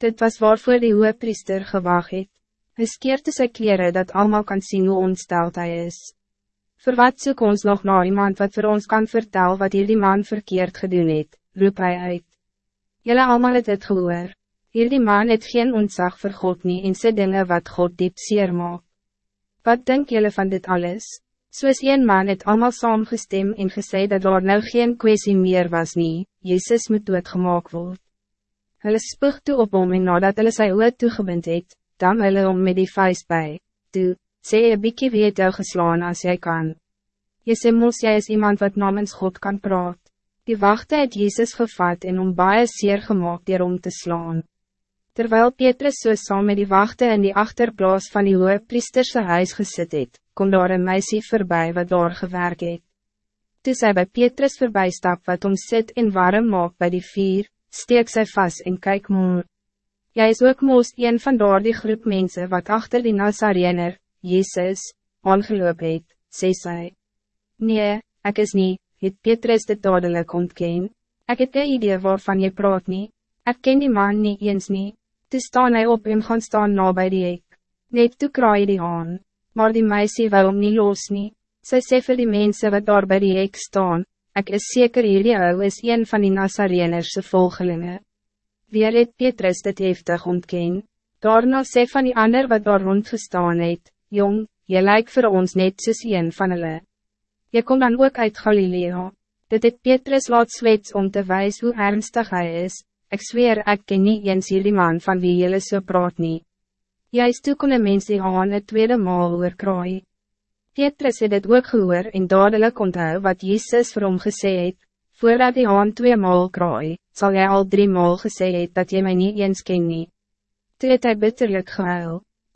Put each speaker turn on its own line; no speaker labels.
Dit was waarvoor die hoge priester gewaag het. Hy skeerte sy kleren dat allemaal kan zien hoe ontsteld hij is. Voor wat zoek ons nog naar iemand wat voor ons kan vertellen wat hier die man verkeerd gedoen het, roep hij uit. Jullie allemaal het het gehoor. Hier die man het geen ontzag voor God nie en sy dinge wat God diep seer maak. Wat denk jullie van dit alles? Soos een man het allemaal saamgestem en gesê dat daar nou geen kwestie meer was nie, Jezus moet doodgemaak word. Hulle spoeg toe op hom en nadat hulle sy oor toegebind het, dan hulle om met die vuist bij. Toe, sê je bykie weet jou geslaan als jij kan. Je sê mos jy is iemand wat namens God kan praat. Die wachte het Jezus gevat en om baie seer gemaakt dier om te slaan. Terwijl Petrus so saam met die wachte in die achterplaas van die hoge priesterse huis gesit het, kom daar een meisie voorbij wat daar gewerk het. Toe sy by Petrus voorbij stap wat om sit en warm maak by die vier, steek sy vast en kyk moe. Jy is ook moos een van daar die groep mensen wat achter die Nazarener, Jezus, aangeloop het, sê sy. Nee, ik is niet, het Petrus dit dadelijk ontken. Ik het de idee waarvan je praat niet. Ik ken die man niet eens niet. Toe staan hij op en gaan staan na bij die ek. Net toe kraai die aan, maar die meisje wil hom nie los nie. Sy sê vir die mense wat daar bij die ek staan, ik is zeker hierdie ou is een van die Nazarenerse volgelingen. Weer het Petrus dit heftig ontken. Daarna sê van die ander wat daar rondgestaan het, Jong, je lijkt voor ons net soos een van hulle. Je komt dan ook uit Galilea. Dit het Petrus laat zwets om te wijzen hoe ernstig hij is. Ik zweer ik ken niet eens hierdie man van wie jullie so praat nie. Juist toe kon een mens die aan het tweede maal oorkraai. Petrus het dit ook gehoor en dadelijk onthou wat Jezus vir hom gesê het, Voordat die haan twee maal kraai, zal jij al drie maal gesê het dat je mij niet eens ken nie. Toe het hy bitterlik gehuil.